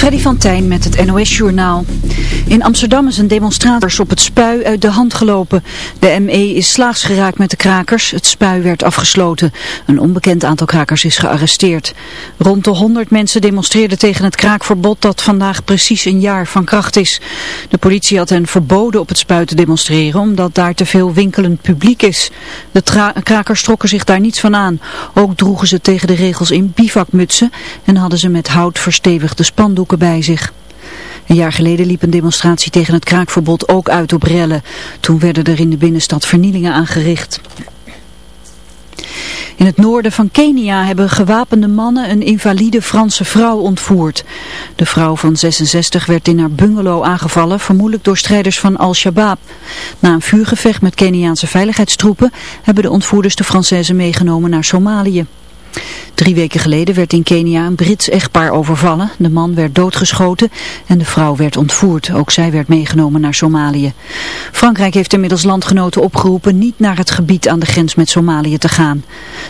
Freddy van Tijn met het NOS-journaal. In Amsterdam is een demonstrator op het spui uit de hand gelopen. De ME is slaags geraakt met de krakers. Het spui werd afgesloten. Een onbekend aantal krakers is gearresteerd. Rond de 100 mensen demonstreerden tegen het kraakverbod dat vandaag precies een jaar van kracht is. De politie had hen verboden op het spui te demonstreren omdat daar te veel winkelend publiek is. De krakers trokken zich daar niets van aan. Ook droegen ze tegen de regels in bivakmutsen en hadden ze met hout verstevigde spandoeken bij zich. Een jaar geleden liep een demonstratie tegen het kraakverbod ook uit op rellen. Toen werden er in de binnenstad vernielingen aangericht. In het noorden van Kenia hebben gewapende mannen een invalide Franse vrouw ontvoerd. De vrouw van 66 werd in haar bungalow aangevallen, vermoedelijk door strijders van Al-Shabaab. Na een vuurgevecht met Keniaanse veiligheidstroepen hebben de ontvoerders de Française meegenomen naar Somalië. Drie weken geleden werd in Kenia een Brits echtpaar overvallen. De man werd doodgeschoten en de vrouw werd ontvoerd. Ook zij werd meegenomen naar Somalië. Frankrijk heeft inmiddels landgenoten opgeroepen niet naar het gebied aan de grens met Somalië te gaan.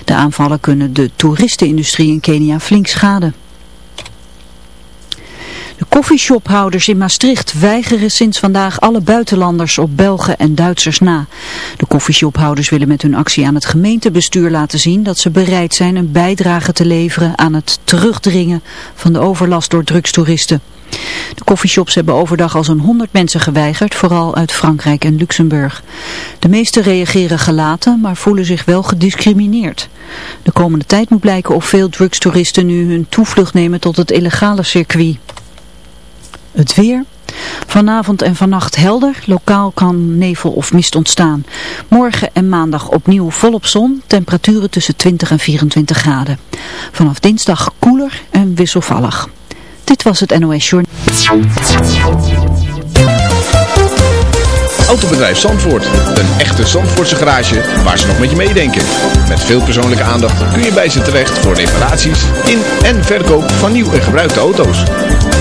De aanvallen kunnen de toeristenindustrie in Kenia flink schaden. De koffieshophouders in Maastricht weigeren sinds vandaag alle buitenlanders op Belgen en Duitsers na. De koffieshophouders willen met hun actie aan het gemeentebestuur laten zien dat ze bereid zijn een bijdrage te leveren aan het terugdringen van de overlast door drugstoeristen. De koffieshops hebben overdag al zo'n 100 mensen geweigerd, vooral uit Frankrijk en Luxemburg. De meesten reageren gelaten, maar voelen zich wel gediscrimineerd. De komende tijd moet blijken of veel drugstoeristen nu hun toevlucht nemen tot het illegale circuit. Het weer. Vanavond en vannacht helder, lokaal kan nevel of mist ontstaan. Morgen en maandag opnieuw volop zon, temperaturen tussen 20 en 24 graden. Vanaf dinsdag koeler en wisselvallig. Dit was het NOS Journal. Autobedrijf Zandvoort, een echte Zandvoortse garage waar ze nog met je meedenken. Met veel persoonlijke aandacht kun je bij ze terecht voor reparaties in en verkoop van nieuw en gebruikte auto's.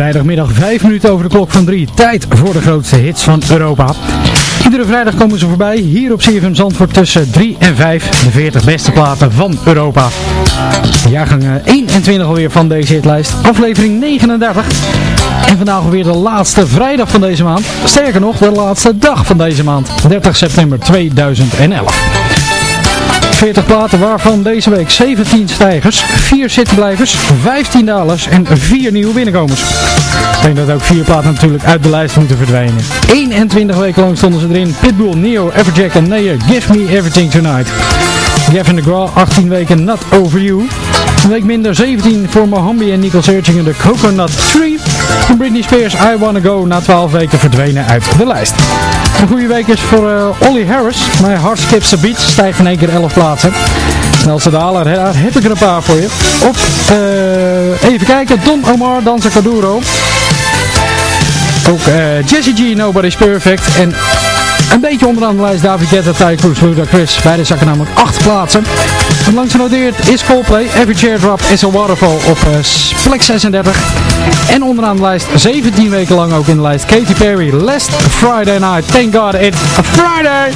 Vrijdagmiddag 5 minuten over de klok van 3. Tijd voor de grootste hits van Europa. Iedere vrijdag komen ze voorbij hier op CFM Zandvoort tussen 3 en 5. De 40 beste platen van Europa. Jaargang 21 alweer van deze hitlijst. Aflevering 39. En vandaag alweer de laatste vrijdag van deze maand. Sterker nog, de laatste dag van deze maand. 30 september 2011. 40 platen, waarvan deze week 17 stijgers, 4 zittenblijvers, 15 dalers en 4 nieuwe binnenkomers. Ik denk dat ook 4 platen natuurlijk uit de lijst moeten verdwijnen. 21 weken lang stonden ze erin. Pitbull, Neo, Everjack en Neo, Give Me Everything Tonight. Gavin DeGraw, 18 weken Not Over You. Een week minder, 17 voor Mohambi en Nicole Searching en de Coconut Tree. Britney Spears, I Wanna Go, na 12 weken verdwenen uit de lijst. Een goede week is voor uh, Olly Harris. Mijn Heart Skips Beat stijgt in één keer 11 plaatsen. Snelste daler, daar heb ik er een paar voor je. Op, eh, even kijken, Don Omar, Danza Caduro. Ook eh, Jesse G, Nobody's Perfect. En een beetje onderaan de lijst David Guetta, Ty Cruz, Luda Chris. Beide zakken namelijk 8 plaatsen. En langs genoteerd is Coldplay, Every Teardrop is a Waterfall op uh, plek 36. En onderaan de lijst, 17 weken lang ook in de lijst, Katy Perry, Last Friday Night. Thank God it's a Friday!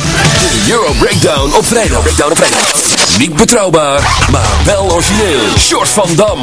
Euro Breakdown op vrijdag. Breakdown op vrijdag. Niet betrouwbaar, maar wel origineel. Short van Dam.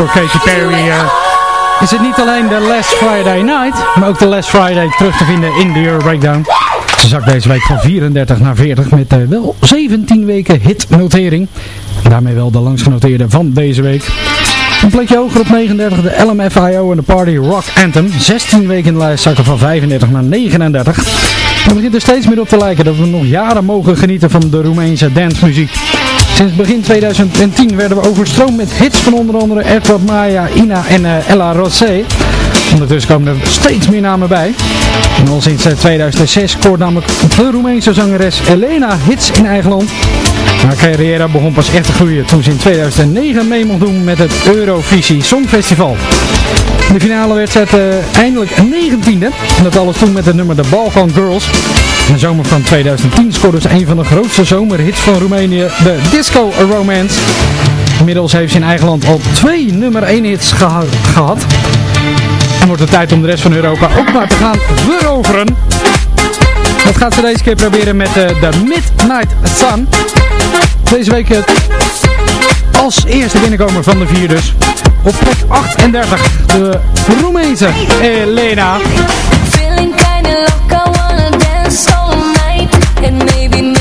voor Katy Perry. Is het niet alleen de Last Friday Night, maar ook de Last Friday terug te vinden in de Euro Breakdown. Ze zakt deze week van 34 naar 40 met uh, wel 17 weken hitnotering. Daarmee wel de langsgenoteerde van deze week. Een plekje hoger op 39, de LMFIO en de Party Rock Anthem. 16 weken in de lijst zakken van 35 naar 39. We beginnen er steeds meer op te lijken dat we nog jaren mogen genieten van de Roemeense dancemuziek. Sinds begin 2010 werden we overstroomd met hits van onder andere Edward Maya, Ina en eh, Ella Rosé. Ondertussen komen er steeds meer namen bij. En al sinds eh, 2006 scoort namelijk de Roemeense zangeres Elena hits in eigen land. Haar carrière begon pas echt te groeien toen ze in 2009 mee mocht doen met het Eurovisie Songfestival. De finale werd ze eh, eindelijk 19e. En dat alles toen met het nummer The Balkan Girls. In de zomer van 2010 scoorde ze een van de grootste zomerhits van Roemenië, de Disco Romance. Inmiddels heeft ze in eigen land al twee nummer 1 hits geha- gehad. En wordt het tijd om de rest van Europa ook maar te gaan veroveren. Dat gaat ze deze keer proberen met eh, de Midnight Sun. Deze week eh, als eerste binnenkomer van de vier dus. Op plek 38 de Roemeense Elena. Feeling kinda like I wanna dance all night And maybe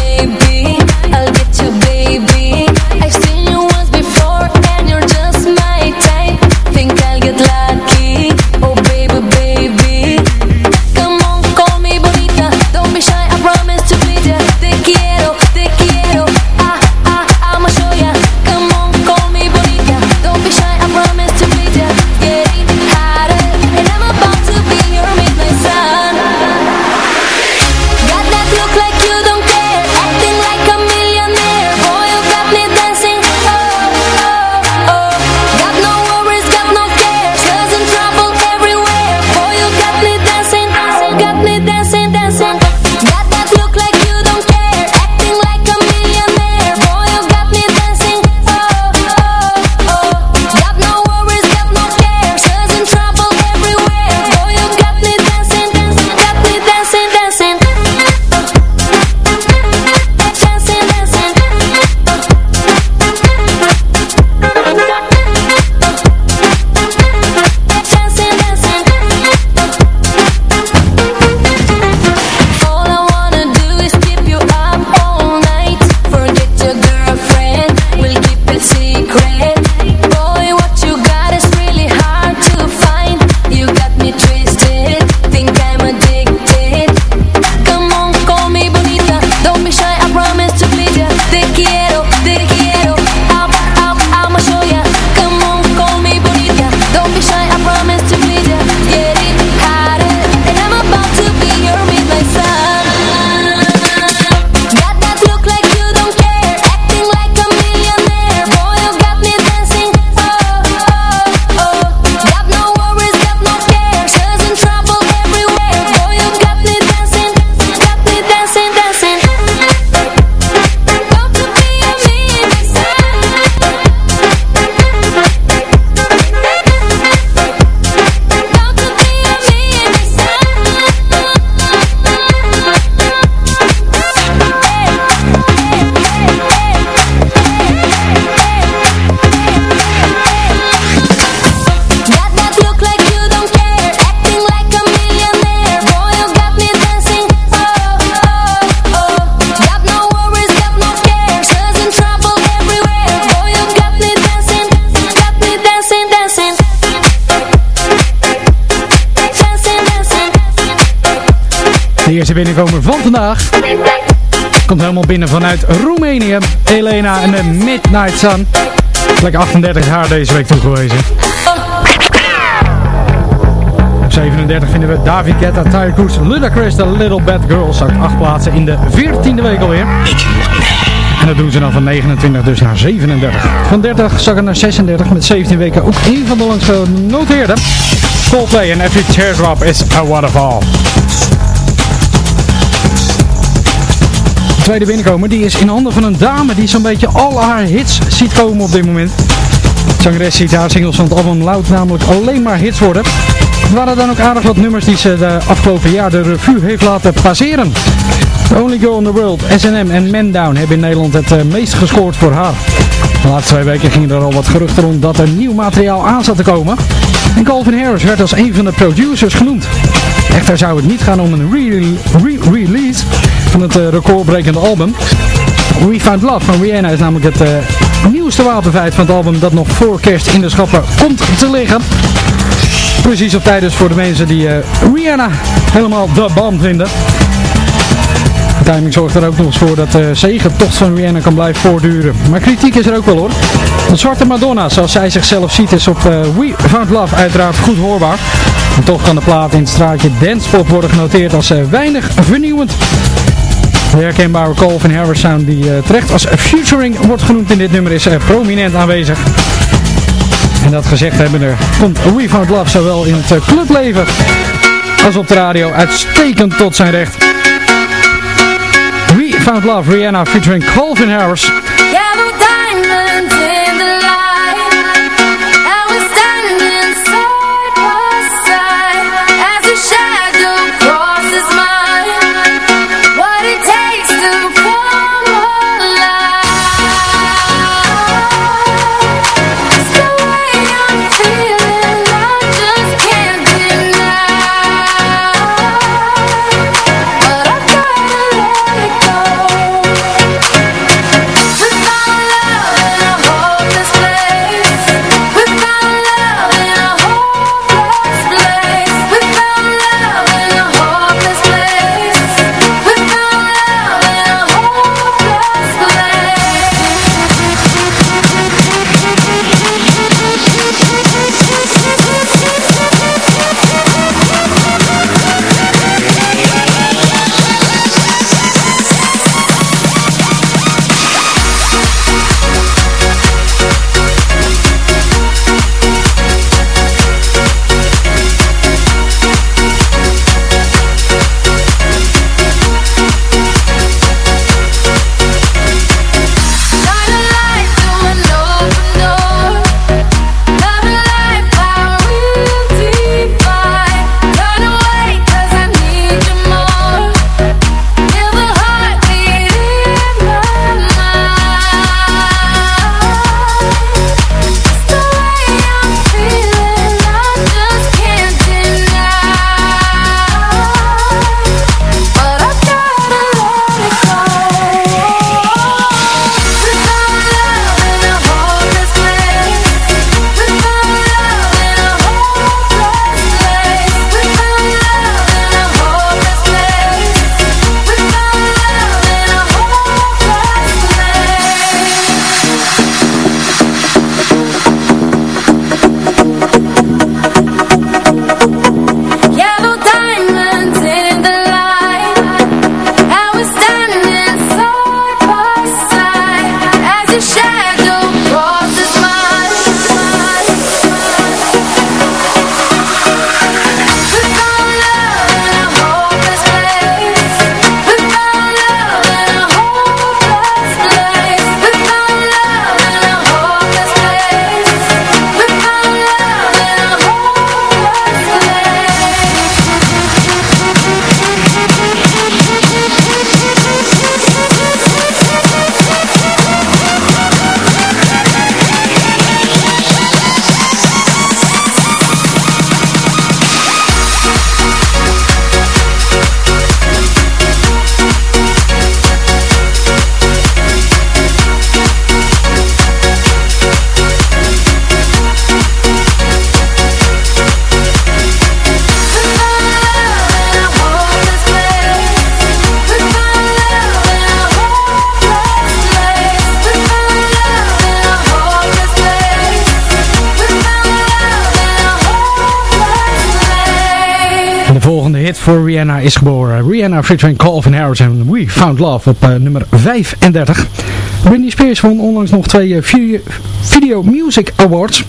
eerste binnenkomer van vandaag. Komt helemaal binnen vanuit Roemenië. Elena en de Midnight Sun. Plek 38 is haar deze week toegewezen. Op 37 vinden we David Guetta, Tyre Cruz, Ludacris, The Little Bad Girl. Zakt acht plaatsen in de 14e week alweer. En dat doen ze dan van 29 dus naar 37. Van 30 zakken naar 36 met 17 weken ook één van de langs genoteerde. Coldplay en Every Teardrop is a Waterfall. Tweede binnenkomer die is in handen van een dame die zo'n beetje al haar hits ziet komen op dit moment. Zangeres ziet haar singles van het album Loud namelijk alleen maar hits worden. Er waren dan ook aardig wat nummers die ze de afgelopen jaar de revue heeft laten passeren. The Only Girl in the World, S&M en Man Down hebben in Nederland het eh, meest gescoord voor haar. De laatste twee weken gingen er al wat geruchten rond dat er nieuw materiaal aan zat te komen. En Calvin Harris werd als een van de producers genoemd. Echter zou het niet gaan om een re- re-release het eh, recordbrekende album. We Found Love van Rihanna is namelijk het eh, nieuwste wapenfeit van het album dat nog voor kerst in de schappen komt te liggen. Precies op tijd dus voor de mensen die eh, Rihanna helemaal de bam vinden. Het timing zorgt er ook nog eens voor dat de zegentocht van Rihanna kan blijven voortduren. Maar kritiek is er ook wel hoor. De zwarte Madonna, zoals zij zichzelf ziet, is op We Found Love uiteraard goed hoorbaar. En toch kan de plaat in het straatje Dancepop worden genoteerd als weinig vernieuwend. De herkenbare Colvin Harris sound die uh, terecht als featuring wordt genoemd in dit nummer is prominent aanwezig. En dat gezegd hebben er komt We Found Love zowel in het clubleven als op de radio uitstekend tot zijn recht. We Found Love, Rihanna featuring Colvin Harris. De volgende hit voor Rihanna is geboren. Rihanna featuring Calvin Harris en We Found Love op eh, nummer 35. Britney Spears won onlangs nog twee eh, video, Music Awards.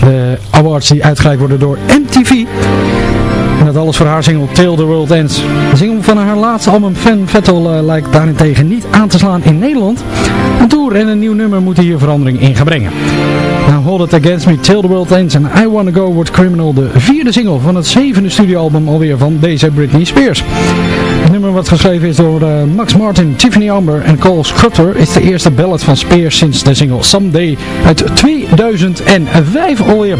De awards die uitgereikt worden door MTV. En dat alles voor haar single Till the World Ends. De single van haar laatste album Fan Vettel eh, lijkt daarentegen niet aan te slaan in Nederland. Een tour en een nieuw nummer moeten hier verandering in gaan brengen. Nou, Hold It Against Me, Till the World Ends en I Wanna Go wordt Criminal de vierde single van het zevende studioalbum alweer van deze Britney Spears. Het nummer wat geschreven is door eh, Max Martin, Tiffany Amber en Cole Scrutter is de eerste ballad van Spears sinds de single Someday uit 2005 alweer.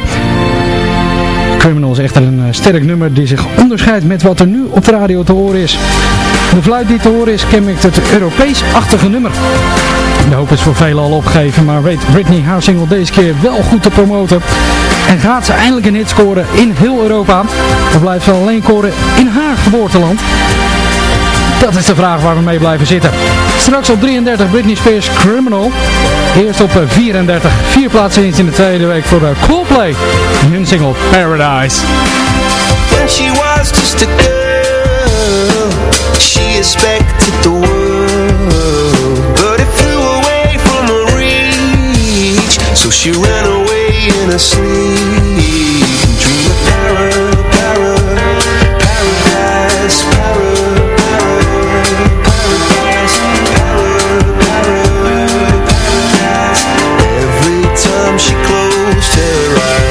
Criminal is echter een eh, sterk nummer die zich onderscheidt met wat er nu op de radio te horen is. De fluit die te horen is kenmerkt het Europees-achtige nummer. De hoop is voor velen al opgegeven, maar weet Britney haar single deze keer wel goed te promoten. En gaat ze eindelijk een hit scoren in heel Europa. Of blijft ze alleen scoren in haar geboorteland? Dat is de vraag waar we mee blijven zitten. Straks op 33 Britney Spears Criminal. Eerst op 34. Vier plaatsen in de tweede week voor de Coldplay. En hun single Paradise. She was just a girl, she expected the world. But it flew away from her reach, so she ran away in her sleep. Of para, para, paradise, para, para, paradise, para, para, paradise. Every time she closed her eyes.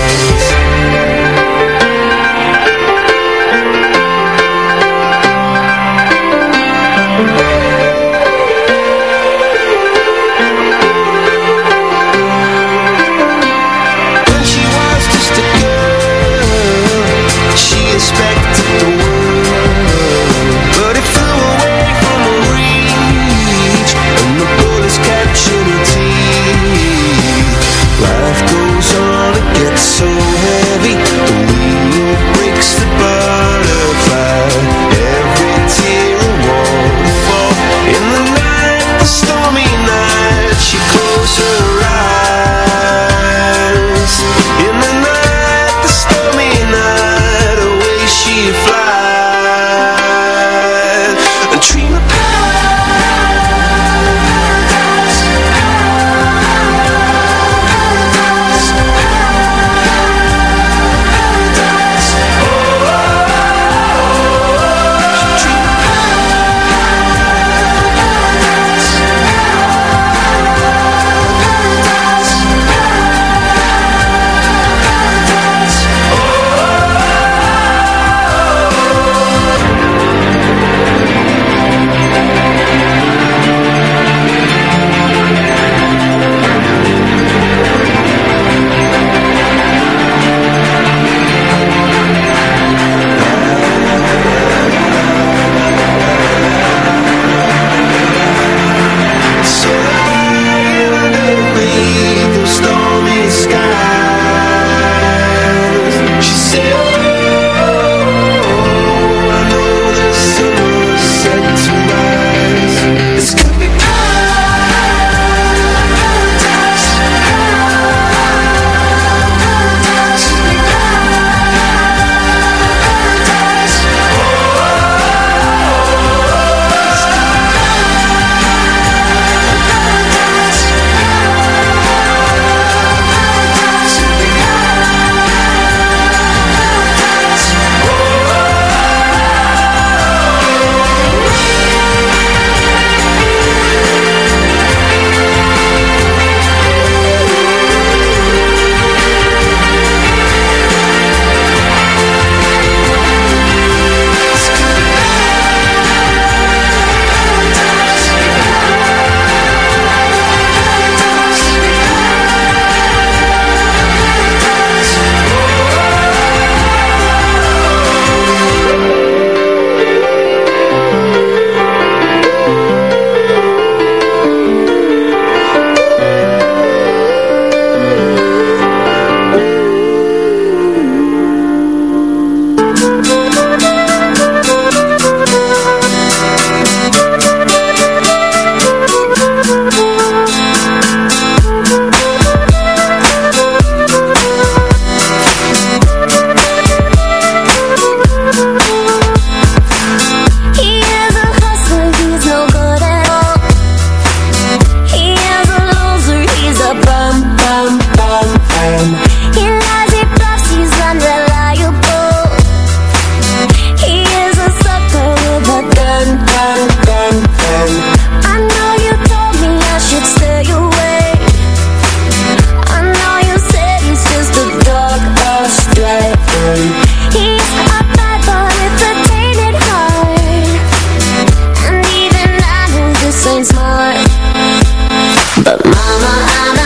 But mama, I'm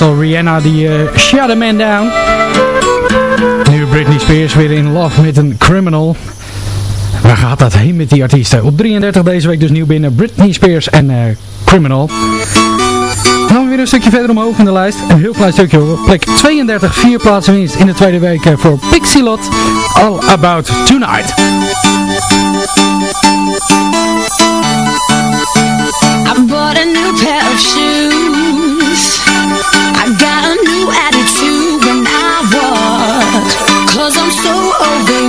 Rihanna die uh, Shut a Man Down. Nu Britney Spears weer in love met een criminal. Waar gaat dat heen met die artiesten? Op 33 deze week dus nieuw binnen Britney Spears en uh, Criminal. Dan weer een stukje verder omhoog in de lijst. Een heel klein stukje hoor. Plek 32, vier plaatsen in de tweede week uh, voor Pixie Lot. All About Tonight. I bought a new pair of shoes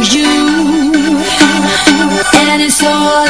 you. And it's all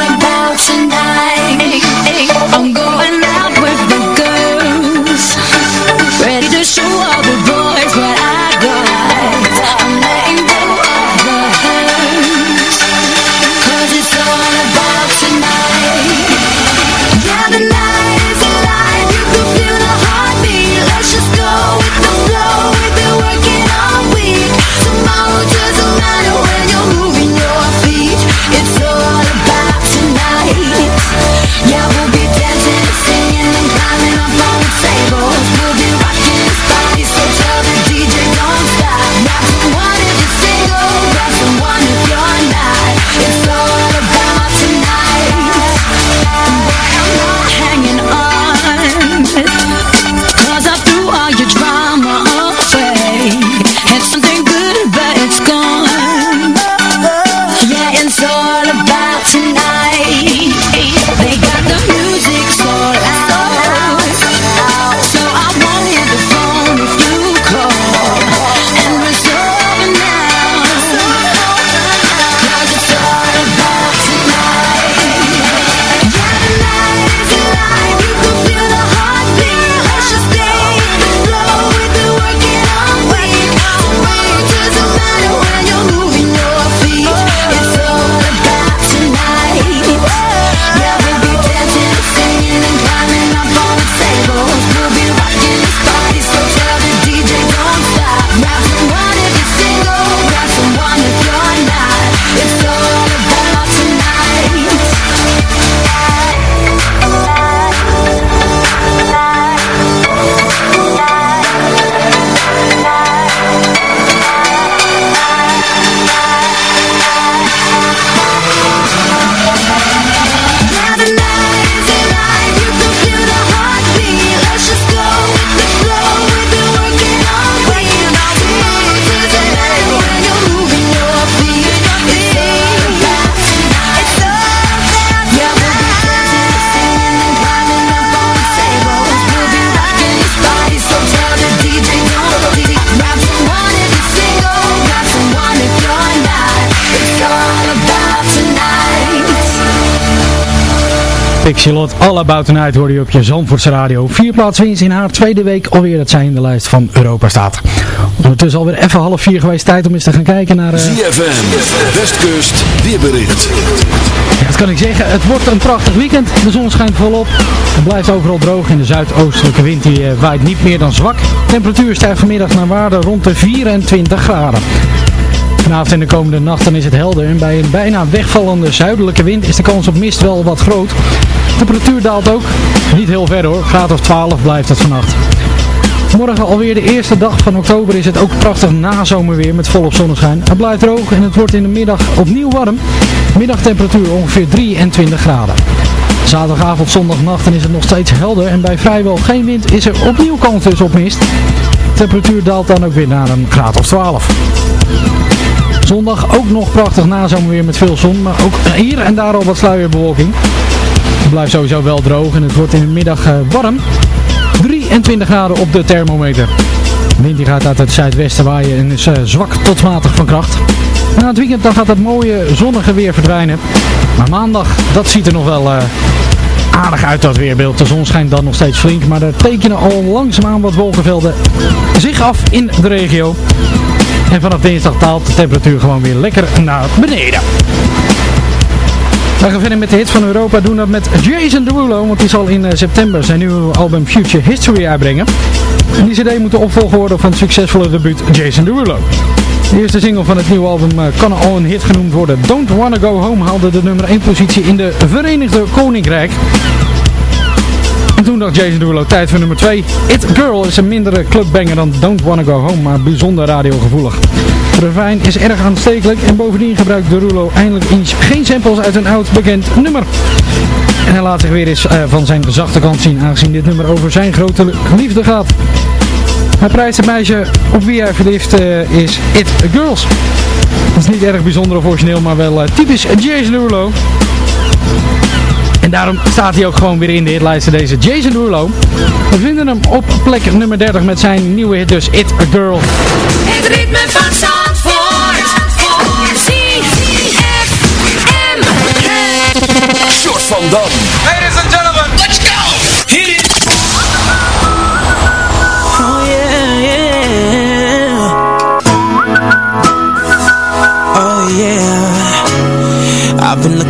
Pixelot All About Tonight hoorde je op je Zandvoortse radio. Vier plaatsen winst in haar tweede week alweer dat zij in de lijst van Europa staat. Ondertussen alweer even half vier geweest tijd om eens te gaan kijken naar... eh, ZFM, Westkust, weerbericht. Ja, dat kan ik zeggen. Het wordt een prachtig weekend. De zon schijnt volop. Het blijft overal droog en de zuidoostelijke wind die, eh, waait niet meer dan zwak. De temperatuur stijgt vanmiddag naar waarde rond de 24 graden. Vanavond en de komende nachten is het helder en bij een bijna wegvallende zuidelijke wind is de kans op mist wel wat groot. De temperatuur daalt ook. Niet heel ver hoor, graad of 12 blijft het vannacht. Morgen alweer de eerste dag van oktober is het ook prachtig nazomerweer met volop zonneschijn. Het blijft droog en het wordt in de middag opnieuw warm. Middagtemperatuur ongeveer 23 graden. Zaterdagavond, zondagnacht dan is het nog steeds helder en bij vrijwel geen wind is er opnieuw kans dus op mist. De temperatuur daalt dan ook weer naar een graad of 12. Zondag ook nog prachtig nazomerweer met veel zon, maar ook hier en daar al wat sluierbewolking. Het blijft sowieso wel droog en het wordt in de middag eh, warm. 23 graden op de thermometer. De wind die gaat uit het zuidwesten waaien en is eh, zwak tot matig van kracht. Na het weekend dan gaat het mooie zonnige weer verdwijnen. Maar maandag, dat ziet er nog wel eh, aardig uit dat weerbeeld. De zon schijnt dan nog steeds flink, maar er tekenen al langzaamaan wat wolkenvelden zich af in de regio. En vanaf dinsdag daalt de temperatuur gewoon weer lekker naar beneden. We gaan verder met de hits van Europa. Doen dat met Jason Derulo. Want die zal in eh, september zijn nieuwe album Future History uitbrengen. En die cd moet de opvolger worden van het succesvolle debuut Jason Derulo. De eerste single van het nieuwe album eh, kan al een hit genoemd worden. Don't Wanna Go Home haalde de nummer 1 positie in de Verenigde Koninkrijk. Nog Jason Derulo. Tijd voor nummer 2. It Girl is een mindere clubbanger dan Don't Wanna Go Home, maar bijzonder radiogevoelig. De refrein is erg aanstekelijk en bovendien gebruikt Derulo eindelijk eens geen samples uit een oud bekend nummer. En hij laat zich weer eens uh, van zijn zachte kant zien, aangezien dit nummer over zijn grote liefde gaat. Hij prijst het meisje op wie hij verliefd uh, is It Girls. Dat is niet erg bijzonder of origineel, maar wel uh, typisch Jason Derulo. En daarom staat hij ook gewoon weer in de hitlijsten deze Jason Derulo. We vinden hem op plek nummer 30 met zijn nieuwe hit dus It A Girl. Het ritme van Zandvoort. Voor ZFM. Short van Dam.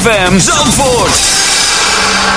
ZFM Zandvoort.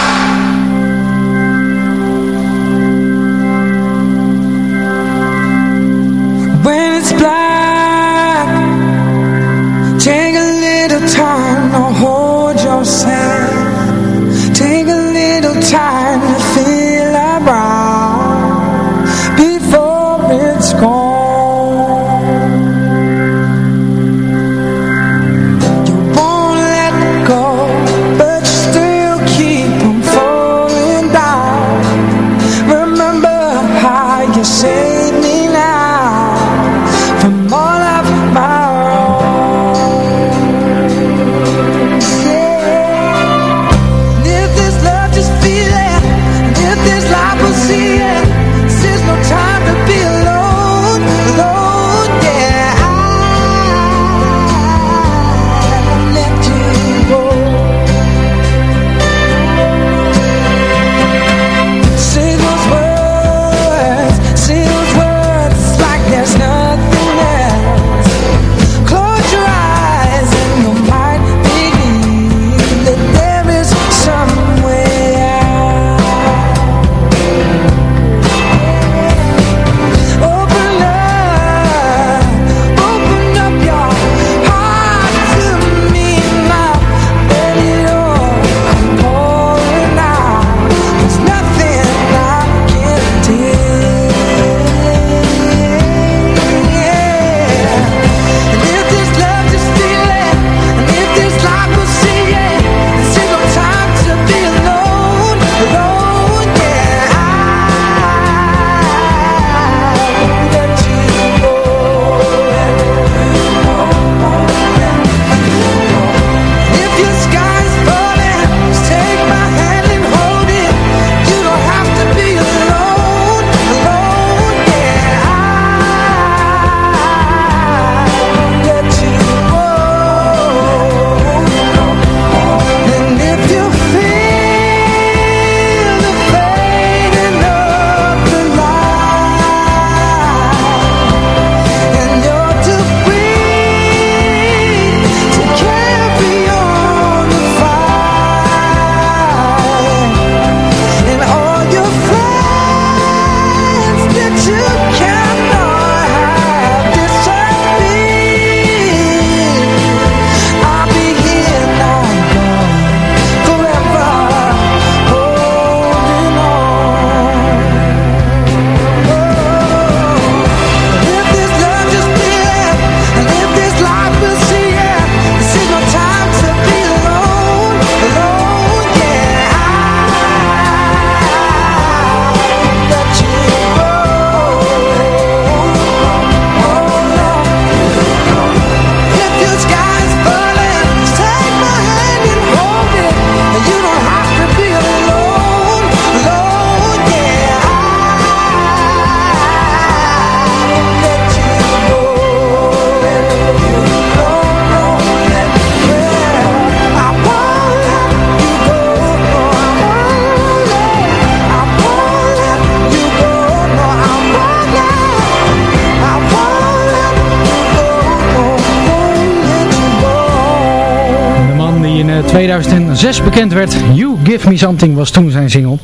2006 bekend werd. You Give Me Something was toen zijn single.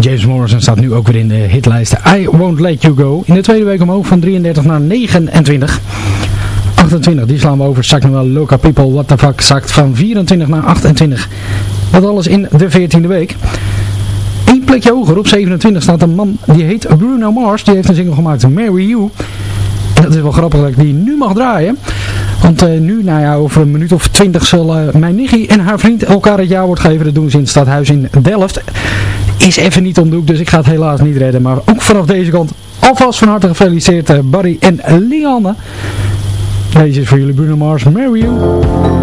James Morrison staat nu ook weer in de hitlijsten. I Won't Let You Go. In de tweede week omhoog van 33 naar 29. 28, die slaan we over. Zakt nu wel local People, What The Fuck. Zakt van 24 naar 28. Dat alles in de 14e week. Eén plekje hoger, op 27, staat een man die heet Bruno Mars. Die heeft een single gemaakt, Marry You. Dat is wel grappig dat ik die nu mag draaien. Want eh, nu, nou ja, over een minuut of twintig zullen eh, mijn nichtje en haar vriend elkaar het jaarwoord geven. Dat doen ze in het stadhuis in Delft. Is even niet om dus ik ga het helaas niet redden. Maar ook vanaf deze kant alvast van harte gefeliciteerd eh, Barry en Lianne. Deze is voor jullie Bruno Mars, marry you.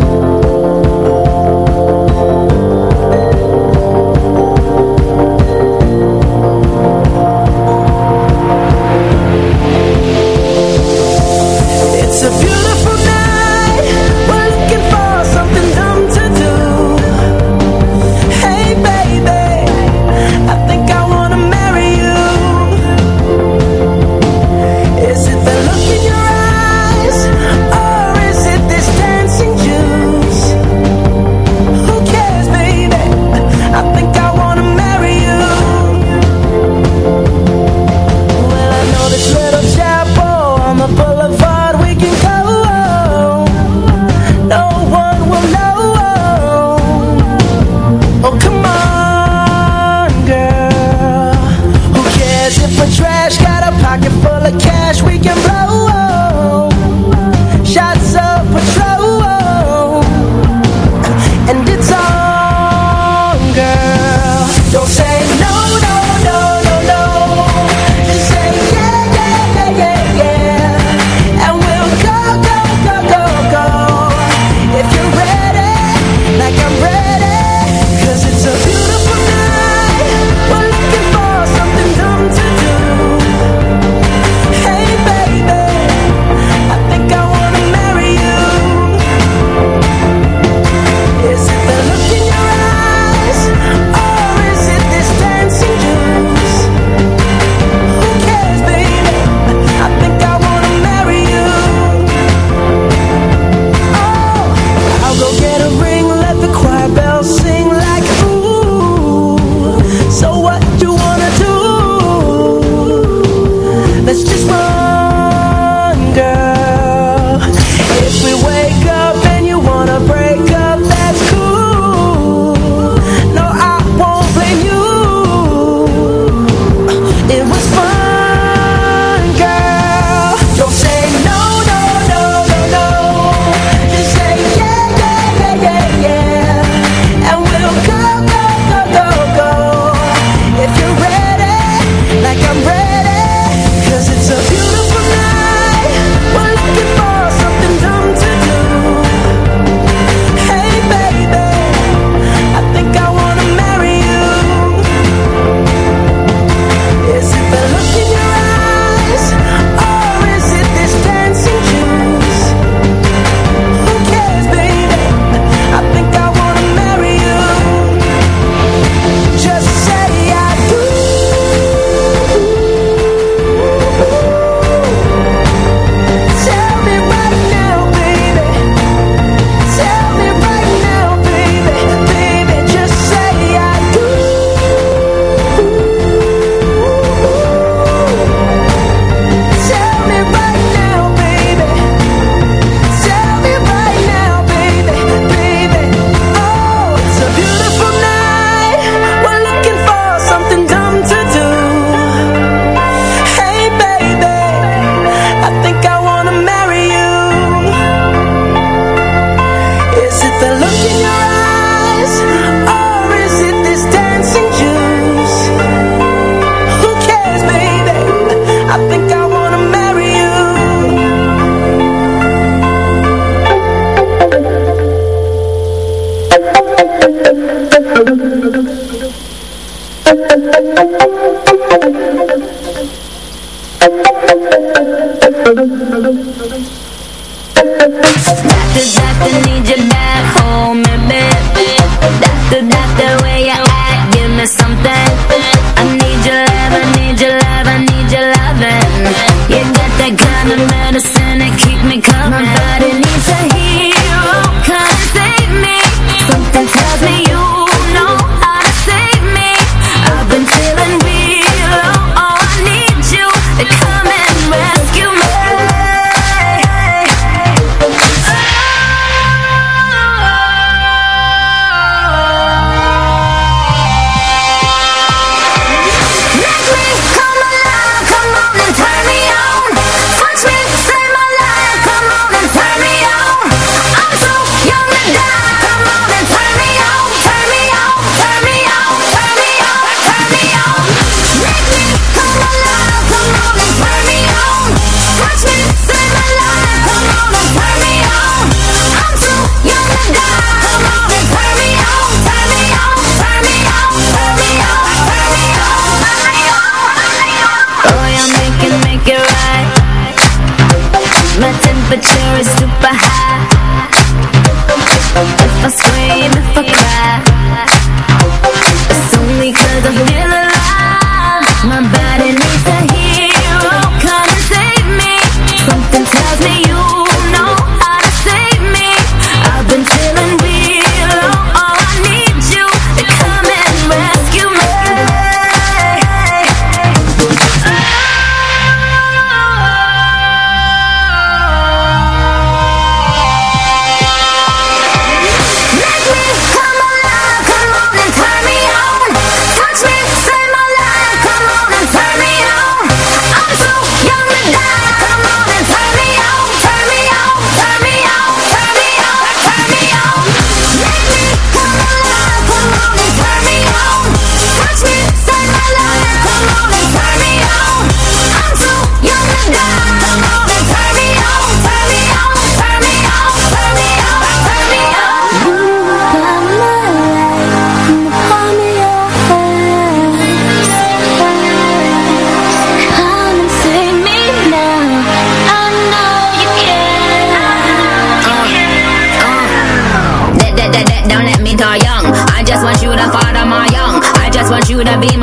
Would I be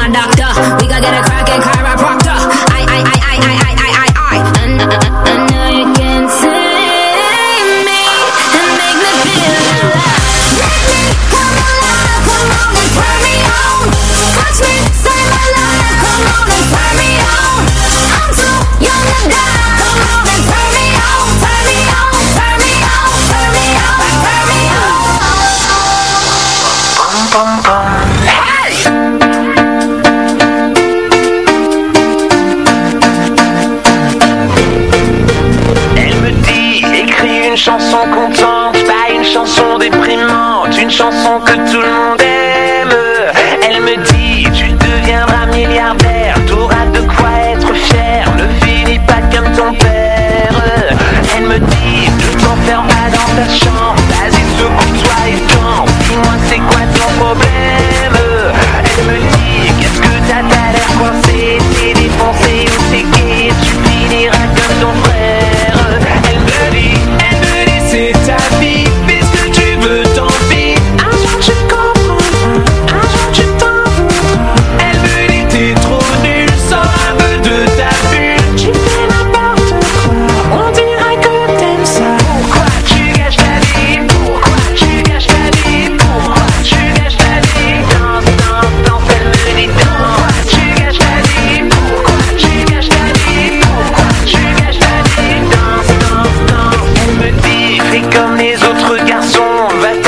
zon weg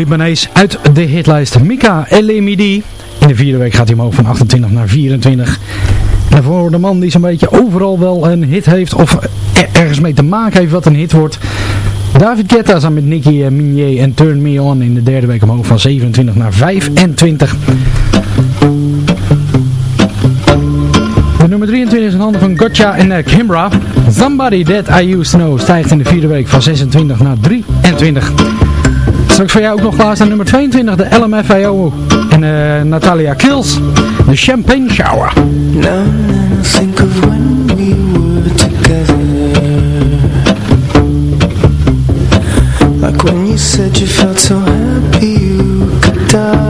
Libanees uit de hitlijst Mika Elimidi. In de vierde week gaat hij omhoog van 28 naar 24. En voor de man die zo'n beetje overal wel een hit heeft of ergens mee te maken heeft wat een hit wordt. David Guetta samen met Nicky Minier en Turn Me On in de derde week omhoog van 27 naar 25. De nummer 23 is in handen van Gotcha en eh, Kimbra. Somebody That I Used To Know stijgt in de vierde week van 26 naar 23. Straks voor jou ook nog klaarstaan nummer 22, de LMFAO. En uh, Natalia Kills, de Champagne Shower. Now think of when we were together Like when you said you felt so happy you could die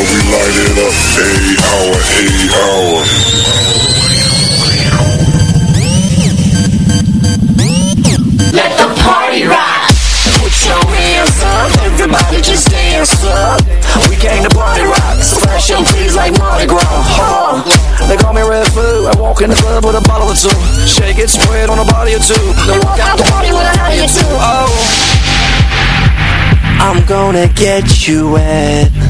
We light it up. A hour, a hour. Let the party rock. Put your hands up, everybody just dance up. We came to party rock, so flash your titties like Mardi Gras. Huh. They call me Red Food. I walk in the club with a bottle or two. Shake it, spread on a body or two. Then walk out the party with a hottie or two. Oh. I'm gonna get you wet.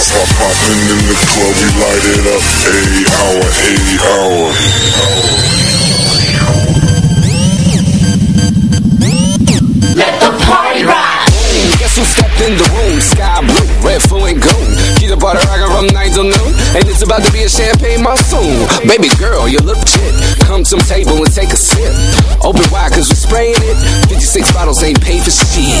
Showers. Poppin' in the club, we light it up. A hour, a hour. Let the party rock. Guess who stepped in the room? Sky blue, red, full and gold. Keep the party rocking from 9 till noon. And it's about to be a champagne monsoon. Baby girl, you look lit. Come to the table and take a sip. Open wide, cause we spraying it. 56 bottles ain't paid for shit.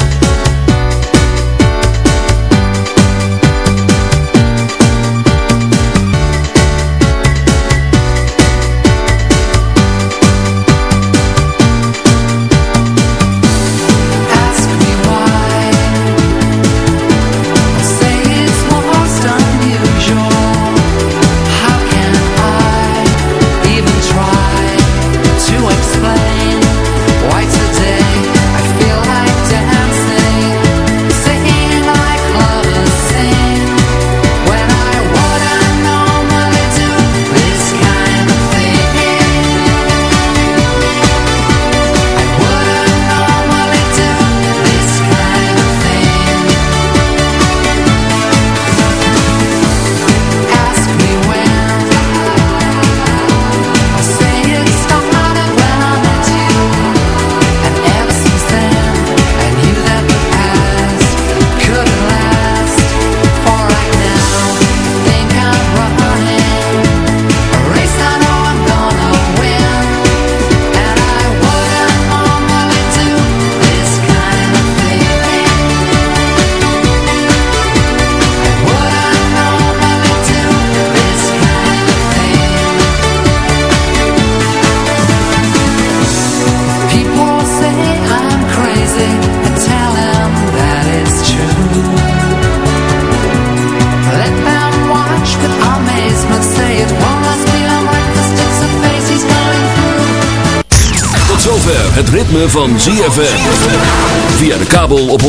Kabel op 104.5.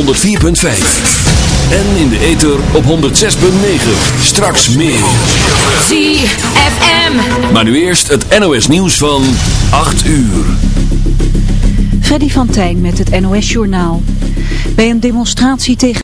En in de ether op 106.9. Straks meer. ZFM. Maar nu eerst het NOS nieuws van 8 uur. Freddy van Tijn met het NOS Journaal. Bij een demonstratie tegen